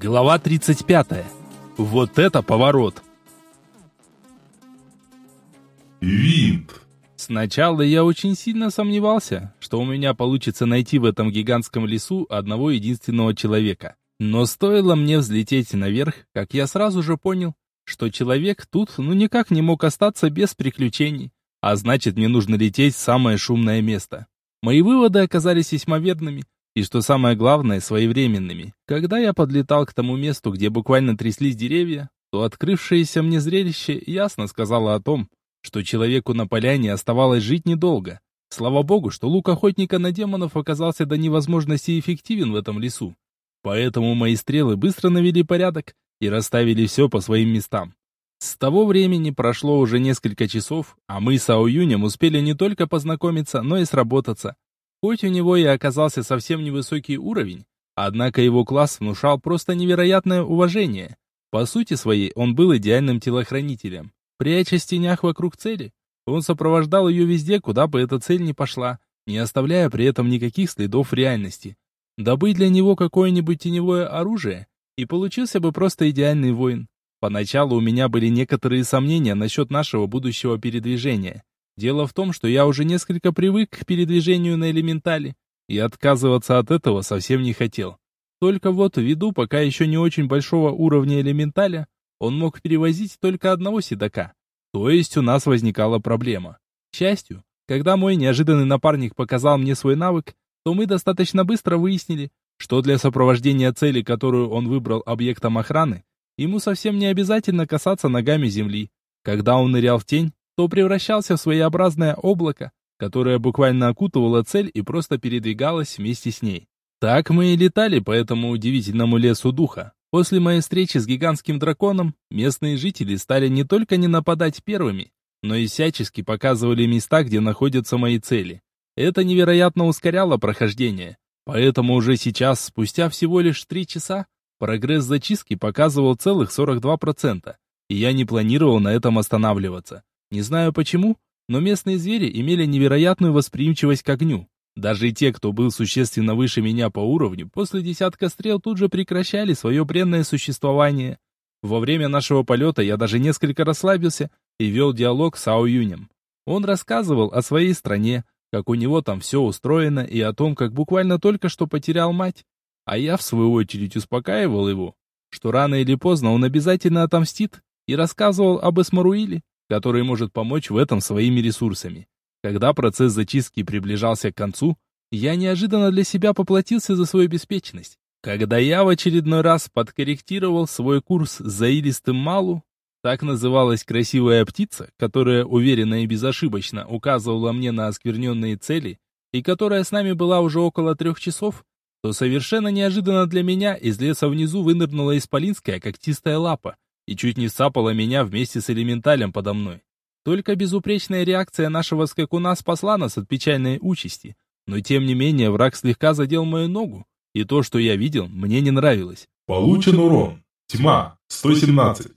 Глава 35. Вот это поворот. Винт. Сначала я очень сильно сомневался, что у меня получится найти в этом гигантском лесу одного единственного человека. Но стоило мне взлететь наверх, как я сразу же понял, что человек тут ну никак не мог остаться без приключений, а значит мне нужно лететь в самое шумное место. Мои выводы оказались весьма верными, и что самое главное, своевременными. Когда я подлетал к тому месту, где буквально тряслись деревья, то открывшееся мне зрелище ясно сказало о том, что человеку на поляне оставалось жить недолго. Слава богу, что лук охотника на демонов оказался до невозможности эффективен в этом лесу. Поэтому мои стрелы быстро навели порядок и расставили все по своим местам. С того времени прошло уже несколько часов, а мы с Аоюнем успели не только познакомиться, но и сработаться. Хоть у него и оказался совсем невысокий уровень, однако его класс внушал просто невероятное уважение. По сути своей, он был идеальным телохранителем. Прячась в тенях вокруг цели, он сопровождал ее везде, куда бы эта цель ни пошла, не оставляя при этом никаких следов реальности. Добыть для него какое-нибудь теневое оружие, и получился бы просто идеальный воин. Поначалу у меня были некоторые сомнения насчет нашего будущего передвижения. Дело в том, что я уже несколько привык к передвижению на элементале, и отказываться от этого совсем не хотел. Только вот ввиду пока еще не очень большого уровня элементаля, он мог перевозить только одного седока. То есть у нас возникала проблема. К счастью, когда мой неожиданный напарник показал мне свой навык, то мы достаточно быстро выяснили, что для сопровождения цели, которую он выбрал объектом охраны, ему совсем не обязательно касаться ногами земли. Когда он нырял в тень, то превращался в своеобразное облако, которое буквально окутывало цель и просто передвигалось вместе с ней. Так мы и летали по этому удивительному лесу духа. После моей встречи с гигантским драконом, местные жители стали не только не нападать первыми, но и всячески показывали места, где находятся мои цели. Это невероятно ускоряло прохождение. Поэтому уже сейчас, спустя всего лишь три часа, прогресс зачистки показывал целых 42%, и я не планировал на этом останавливаться. Не знаю почему, но местные звери имели невероятную восприимчивость к огню. Даже те, кто был существенно выше меня по уровню, после десятка стрел тут же прекращали свое бренное существование. Во время нашего полета я даже несколько расслабился и вел диалог с Ао Юнем. Он рассказывал о своей стране, как у него там все устроено и о том, как буквально только что потерял мать. А я, в свою очередь, успокаивал его, что рано или поздно он обязательно отомстит, и рассказывал об Эсмаруиле, который может помочь в этом своими ресурсами. Когда процесс зачистки приближался к концу, я неожиданно для себя поплатился за свою беспечность. Когда я в очередной раз подкорректировал свой курс заилистым малу, так называлась красивая птица, которая уверенно и безошибочно указывала мне на оскверненные цели, и которая с нами была уже около трех часов, то совершенно неожиданно для меня из леса внизу вынырнула исполинская когтистая лапа, и чуть не сапала меня вместе с элементалем подо мной. Только безупречная реакция нашего скакуна спасла нас от печальной участи. Но тем не менее враг слегка задел мою ногу, и то, что я видел, мне не нравилось. Получен урон. Тьма. 117.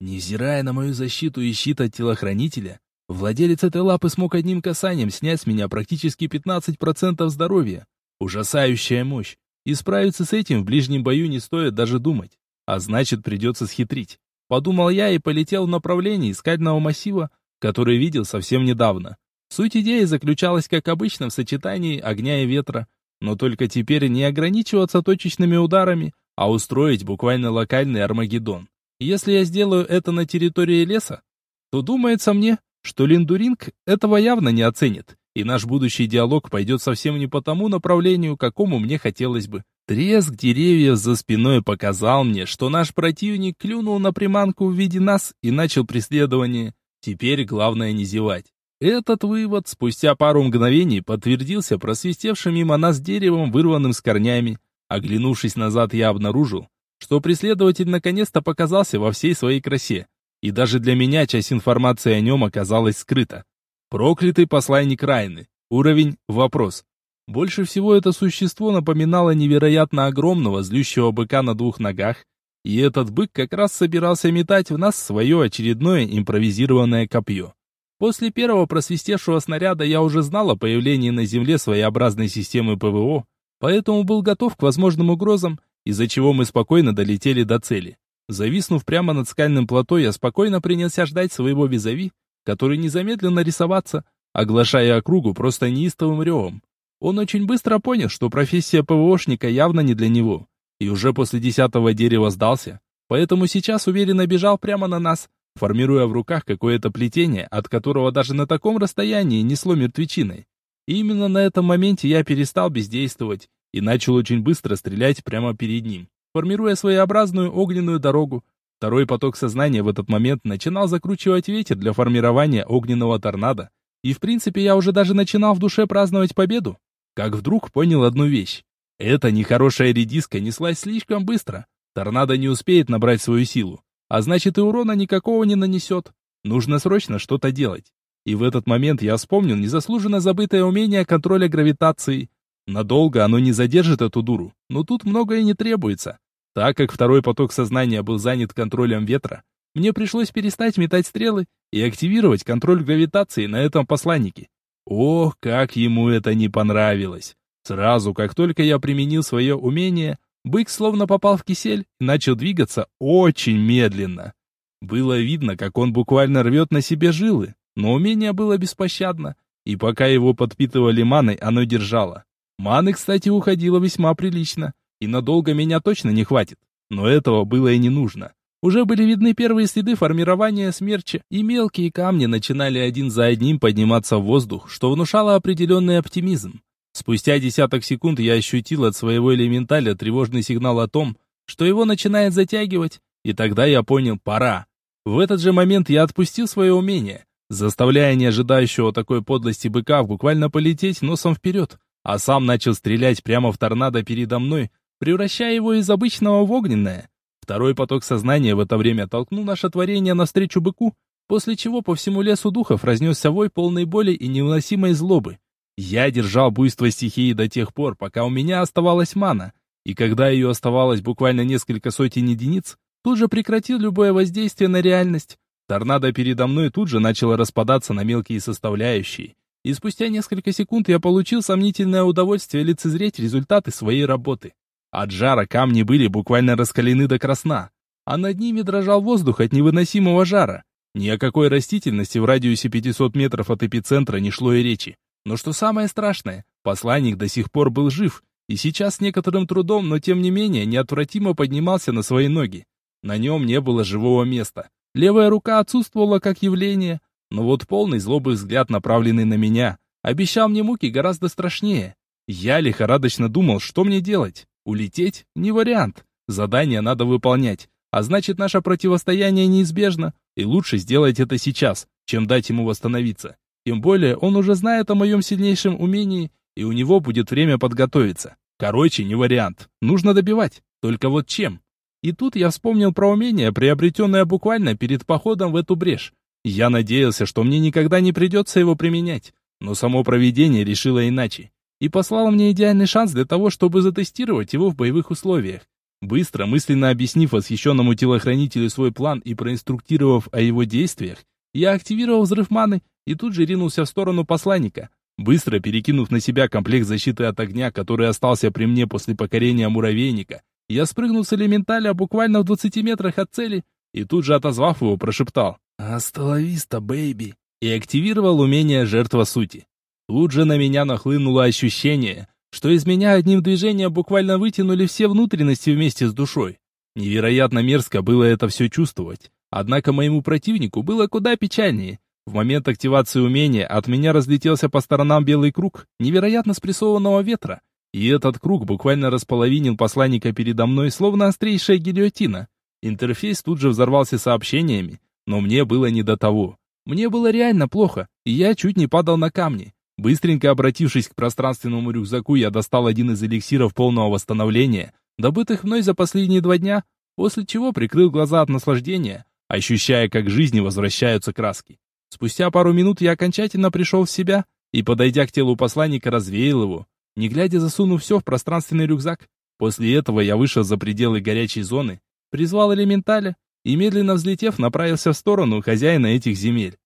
Невзирая на мою защиту и щит от телохранителя, владелец этой лапы смог одним касанием снять с меня практически 15% здоровья. Ужасающая мощь. И справиться с этим в ближнем бою не стоит даже думать. А значит, придется схитрить. Подумал я и полетел в направлении искательного массива, который видел совсем недавно. Суть идеи заключалась, как обычно, в сочетании огня и ветра, но только теперь не ограничиваться точечными ударами, а устроить буквально локальный Армагеддон. Если я сделаю это на территории леса, то думается мне, что Линдуринг этого явно не оценит, и наш будущий диалог пойдет совсем не по тому направлению, какому мне хотелось бы. Треск деревьев за спиной показал мне, что наш противник клюнул на приманку в виде нас и начал преследование. Теперь главное не зевать. Этот вывод спустя пару мгновений подтвердился просвистевшим мимо нас деревом, вырванным с корнями. Оглянувшись назад, я обнаружил, что преследователь наконец-то показался во всей своей красе. И даже для меня часть информации о нем оказалась скрыта. Проклятый посланник Райны. Уровень – вопрос. Больше всего это существо напоминало невероятно огромного злющего быка на двух ногах, и этот бык как раз собирался метать в нас свое очередное импровизированное копье. После первого просвистевшего снаряда я уже знал о появлении на Земле своеобразной системы ПВО, поэтому был готов к возможным угрозам из-за чего мы спокойно долетели до цели. Зависнув прямо над скальным плато, я спокойно принялся ждать своего визави, который не замедлил нарисоваться, оглашая округу просто неистовым ревом. Он очень быстро понял, что профессия ПВОшника явно не для него, и уже после десятого дерева сдался, поэтому сейчас уверенно бежал прямо на нас, формируя в руках какое-то плетение, от которого даже на таком расстоянии несло мертвечиной. И именно на этом моменте я перестал бездействовать и начал очень быстро стрелять прямо перед ним, формируя своеобразную огненную дорогу. Второй поток сознания в этот момент начинал закручивать ветер для формирования огненного торнадо, и в принципе я уже даже начинал в душе праздновать победу, как вдруг понял одну вещь. Эта нехорошая редиска неслась слишком быстро. Торнадо не успеет набрать свою силу, а значит и урона никакого не нанесет. Нужно срочно что-то делать. И в этот момент я вспомнил незаслуженно забытое умение контроля гравитации. Надолго оно не задержит эту дуру, но тут многое не требуется. Так как второй поток сознания был занят контролем ветра, мне пришлось перестать метать стрелы и активировать контроль гравитации на этом посланнике. Ох, как ему это не понравилось. Сразу, как только я применил свое умение, бык словно попал в кисель и начал двигаться очень медленно. Было видно, как он буквально рвет на себе жилы, но умение было беспощадно, и пока его подпитывали маной, оно держало. Маны, кстати, уходило весьма прилично, и надолго меня точно не хватит, но этого было и не нужно. Уже были видны первые следы формирования смерча, и мелкие камни начинали один за одним подниматься в воздух, что внушало определенный оптимизм. Спустя десяток секунд я ощутил от своего элементаля тревожный сигнал о том, что его начинает затягивать, и тогда я понял, пора. В этот же момент я отпустил свое умение, заставляя неожидающего такой подлости быка буквально полететь носом вперед, а сам начал стрелять прямо в торнадо передо мной, превращая его из обычного в огненное. Второй поток сознания в это время толкнул наше творение навстречу быку, после чего по всему лесу духов разнесся вой полной боли и невыносимой злобы. Я держал буйство стихии до тех пор, пока у меня оставалась мана, и когда ее оставалось буквально несколько сотен единиц, тут же прекратил любое воздействие на реальность, Торнадо передо мной тут же начало распадаться на мелкие составляющие. И спустя несколько секунд я получил сомнительное удовольствие лицезреть результаты своей работы. От жара камни были буквально раскалены до красна, а над ними дрожал воздух от невыносимого жара. Ни о какой растительности в радиусе 500 метров от эпицентра не шло и речи. Но что самое страшное, посланник до сих пор был жив, и сейчас с некоторым трудом, но тем не менее, неотвратимо поднимался на свои ноги. На нем не было живого места. Левая рука отсутствовала как явление, но вот полный злобы взгляд, направленный на меня, обещал мне муки гораздо страшнее. Я лихорадочно думал, что мне делать. Улететь? Не вариант. Задание надо выполнять. А значит, наше противостояние неизбежно, и лучше сделать это сейчас, чем дать ему восстановиться. Тем более, он уже знает о моем сильнейшем умении, и у него будет время подготовиться. Короче, не вариант. Нужно добивать. Только вот чем? И тут я вспомнил про умение, приобретенное буквально перед походом в эту брешь. Я надеялся, что мне никогда не придется его применять, но само провидение решило иначе. И послало мне идеальный шанс для того, чтобы затестировать его в боевых условиях. Быстро, мысленно объяснив восхищенному телохранителю свой план и проинструктировав о его действиях, я активировал взрыв маны и тут же ринулся в сторону посланника. Быстро перекинув на себя комплект защиты от огня, который остался при мне после покорения муравейника, я спрыгнул с элементаля буквально в 20 метрах от цели и тут же отозвав его, прошептал «Астоловиста, бэйби!» и активировал умение жертва сути. Тут же на меня нахлынуло ощущение, что из меня одним движением буквально вытянули все внутренности вместе с душой. Невероятно мерзко было это все чувствовать. Однако моему противнику было куда печальнее. В момент активации умения от меня разлетелся по сторонам белый круг невероятно спрессованного ветра, и этот круг буквально располовинил посланника передо мной, словно острейшая гильотина. Интерфейс тут же взорвался сообщениями, но мне было не до того. Мне было реально плохо, и я чуть не падал на камни. Быстренько обратившись к пространственному рюкзаку, я достал один из эликсиров полного восстановления, добытых мной за последние два дня, после чего прикрыл глаза от наслаждения, ощущая, как к жизни возвращаются краски. Спустя пару минут я окончательно пришел в себя и, подойдя к телу посланника, развеял его, не глядя засунув все в пространственный рюкзак. После этого я вышел за пределы горячей зоны, призвал элементаля и, медленно взлетев, направился в сторону хозяина этих земель.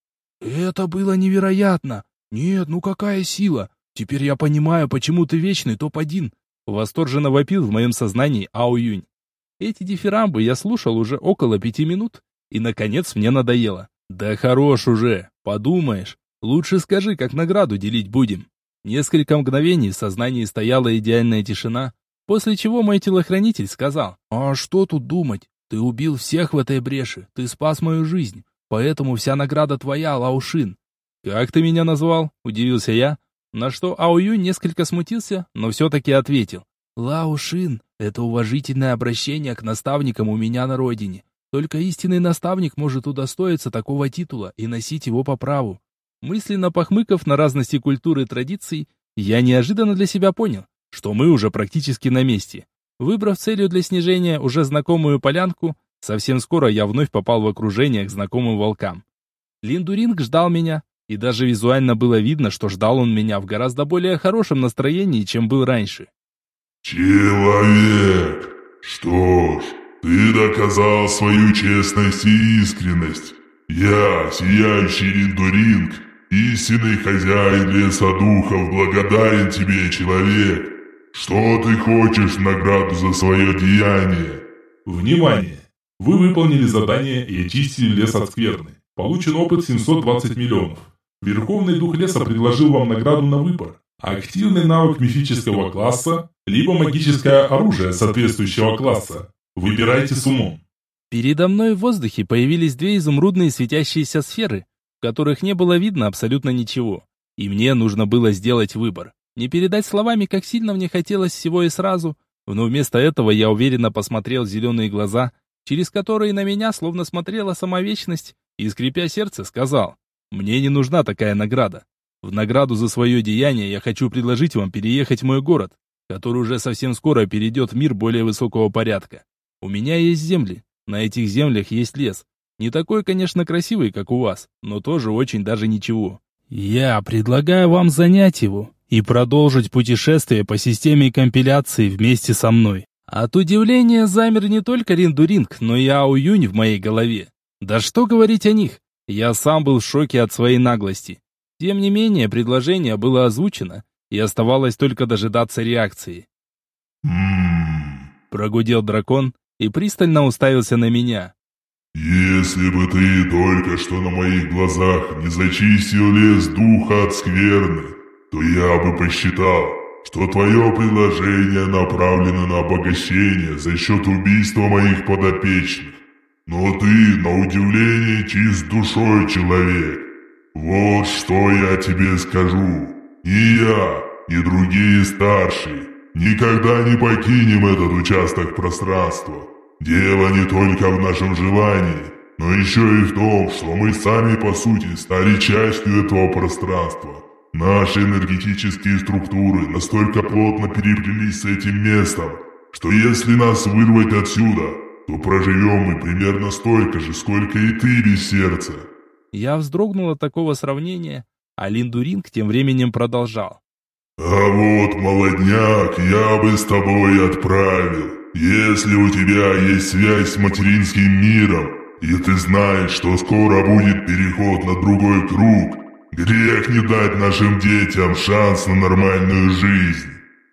«Это было невероятно! Нет, ну какая сила! Теперь я понимаю, почему ты вечный топ-1. Восторженно вопил в моем сознании Ао Юнь. Эти дифирамбы я слушал уже около пяти минут, и, наконец, мне надоело. Да хорош уже, подумаешь. Лучше скажи, как награду делить будем. Несколько мгновений в сознании стояла идеальная тишина, после чего мой телохранитель сказал, «А что тут думать? Ты убил всех в этой бреши, ты спас мою жизнь, поэтому вся награда твоя, Лаушин». «Как ты меня назвал?» – удивился я, на что Аою несколько смутился, но все-таки ответил. «Лаушин – это уважительное обращение к наставникам у меня на родине. Только истинный наставник может удостоиться такого титула и носить его по праву. Мысленно похмыков на разности культуры и традиций, я неожиданно для себя понял, что мы уже практически на месте. Выбрав целью для снижения уже знакомую полянку, совсем скоро я вновь попал в окружение к знакомым волкам. Линдуринг ждал меня, и даже визуально было видно, что ждал он меня в гораздо более хорошем настроении, чем был раньше. «Человек! Что ж, ты доказал свою честность и искренность. Я, сияющий Линдуринг, истинный хозяин леса духов, благодарен тебе, человек. Что ты хочешь в награду за свое деяние? Внимание! Вы выполнили задание и очистили лес от скверны. Получен опыт 720 миллионов. Верховный дух леса предложил вам награду на выбор. Активный навык мифического класса, либо магическое оружие соответствующего класса. Выбирайте с умом. Передо мной в воздухе появились две изумрудные светящиеся сферы, в которых не было видно абсолютно ничего. И мне нужно было сделать выбор. Не передать словами, как сильно мне хотелось всего и сразу, но вместо этого я уверенно посмотрел в зеленые глаза, через которые на меня словно смотрела сама вечность, и, скрипя сердце, сказал, «Мне не нужна такая награда. В награду за свое деяние я хочу предложить вам переехать в мой город, который уже совсем скоро перейдет в мир более высокого порядка. У меня есть земли, на этих землях есть лес. Не такой, конечно, красивый, как у вас, но тоже очень даже ничего. Я предлагаю вам занять его и продолжить путешествие по системе компиляции вместе со мной. От удивления замер не только Риндуринг, но и Ао Юнь в моей голове. Да что говорить о них? Я сам был в шоке от своей наглости. Тем не менее, предложение было озвучено, и оставалось только дожидаться реакции. «Ммм...» — прогудел дракон, и пристально уставился на меня. «Если бы ты только что на моих глазах не зачистил лес духа от скверны, то я бы посчитал, что твое предложение направлено на обогащение за счет убийства моих подопечных. Но ты, на удивление, чист душой человек. Вот что я тебе скажу. Ни я, ни другие старшие Никогда не покинем этот участок пространства. Дело не только в нашем желании, но еще и в том, что мы сами по сути стали частью этого пространства. Наши энергетические структуры настолько плотно переплелись с этим местом, что если нас вырвать отсюда, то проживем мы примерно столько же, сколько и ты без сердца. Я вздрогнул от такого сравнения, а Линдуринг тем временем продолжал. «А вот, молодняк, я бы с тобой отправил, если у тебя есть связь с материнским миром, и ты знаешь, что скоро будет переход на другой круг. Грех не дать нашим детям шанс на нормальную жизнь».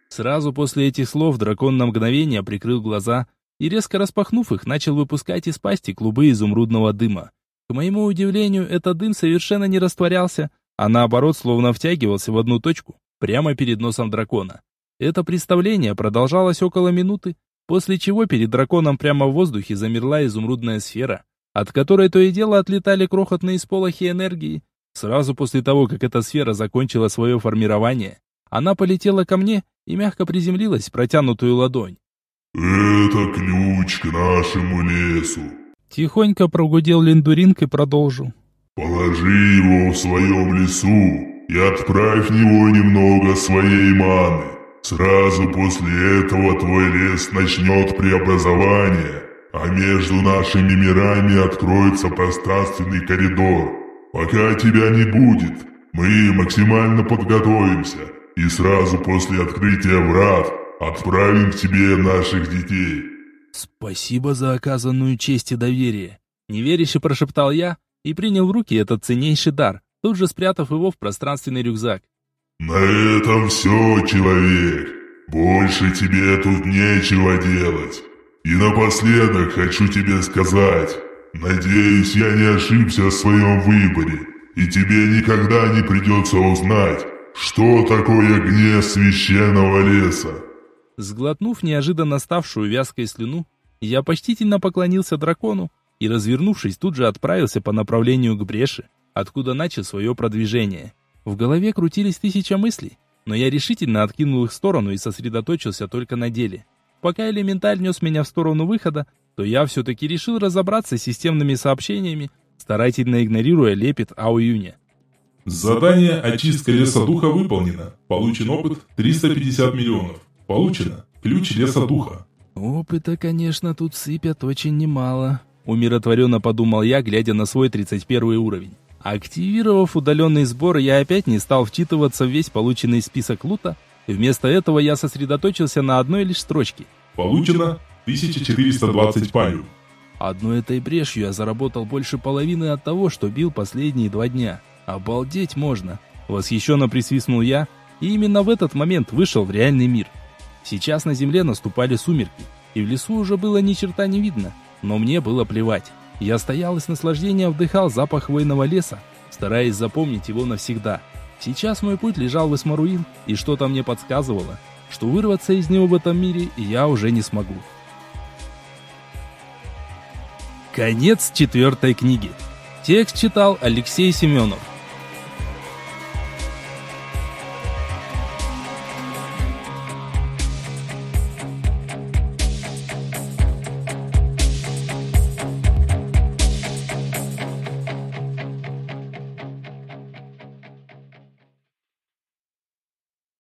Сразу после этих слов дракон на мгновение прикрыл глаза и, резко распахнув их, начал выпускать из пасти клубы изумрудного дыма. К моему удивлению, этот дым совершенно не растворялся, а наоборот словно втягивался в одну точку, прямо перед носом дракона. Это представление продолжалось около минуты, после чего перед драконом прямо в воздухе замерла изумрудная сфера, от которой то и дело отлетали крохотные сполохи энергии. Сразу после того, как эта сфера закончила свое формирование, она полетела ко мне и мягко приземлилась в протянутую ладонь. «Это ключ к нашему лесу», — тихонько прогудел Линдуринг и продолжил. «Положи его в своем лесу, и отправь в него немного своей маны. Сразу после этого твой лес начнет преобразование, а между нашими мирами откроется пространственный коридор. Пока тебя не будет, мы максимально подготовимся и сразу после открытия врат отправим к тебе наших детей». «Спасибо за оказанную честь и доверие», — неверяще прошептал я и принял в руки этот ценнейший дар, тут же спрятав его в пространственный рюкзак. «На этом все, человек. Больше тебе тут нечего делать. И напоследок хочу тебе сказать, надеюсь, я не ошибся в своем выборе, и тебе никогда не придется узнать, что такое гнев священного леса. Сглотнув неожиданно ставшую вязкой слюну, я почтительно поклонился дракону и, развернувшись, тут же отправился по направлению к бреши, откуда начал свое продвижение. В голове крутились тысяча мыслей, но я решительно откинул их в сторону и сосредоточился только на деле. Пока элементаль нес меня в сторону выхода, то я все-таки решил разобраться с системными сообщениями, старательно игнорируя лепет Ао Юня. Задание «Очистка леса духа» выполнено. Получен опыт 350 миллионов. Получено. Ключ леса духа. Опыта, конечно, тут сыпят очень немало. Умиротворенно подумал я, глядя на свой 31 уровень. Активировав удаленный сбор, я опять не стал вчитываться в весь полученный список лута. Вместо этого я сосредоточился на одной лишь строчке. Получено 1420 паю. Одной этой брешью я заработал больше половины от того, что бил последние два дня. Обалдеть можно. Восхищенно присвистнул я, и именно в этот момент вышел в реальный мир. Сейчас на земле наступали сумерки, и в лесу уже было ни черта не видно, но мне было плевать. Я стоял и с наслаждением вдыхал запах хвойного леса, стараясь запомнить его навсегда. Сейчас мой путь лежал в Эсмаруин, и что-то мне подсказывало, что вырваться из него в этом мире я уже не смогу. Конец четвертой книги. Текст читал Алексей Семенов.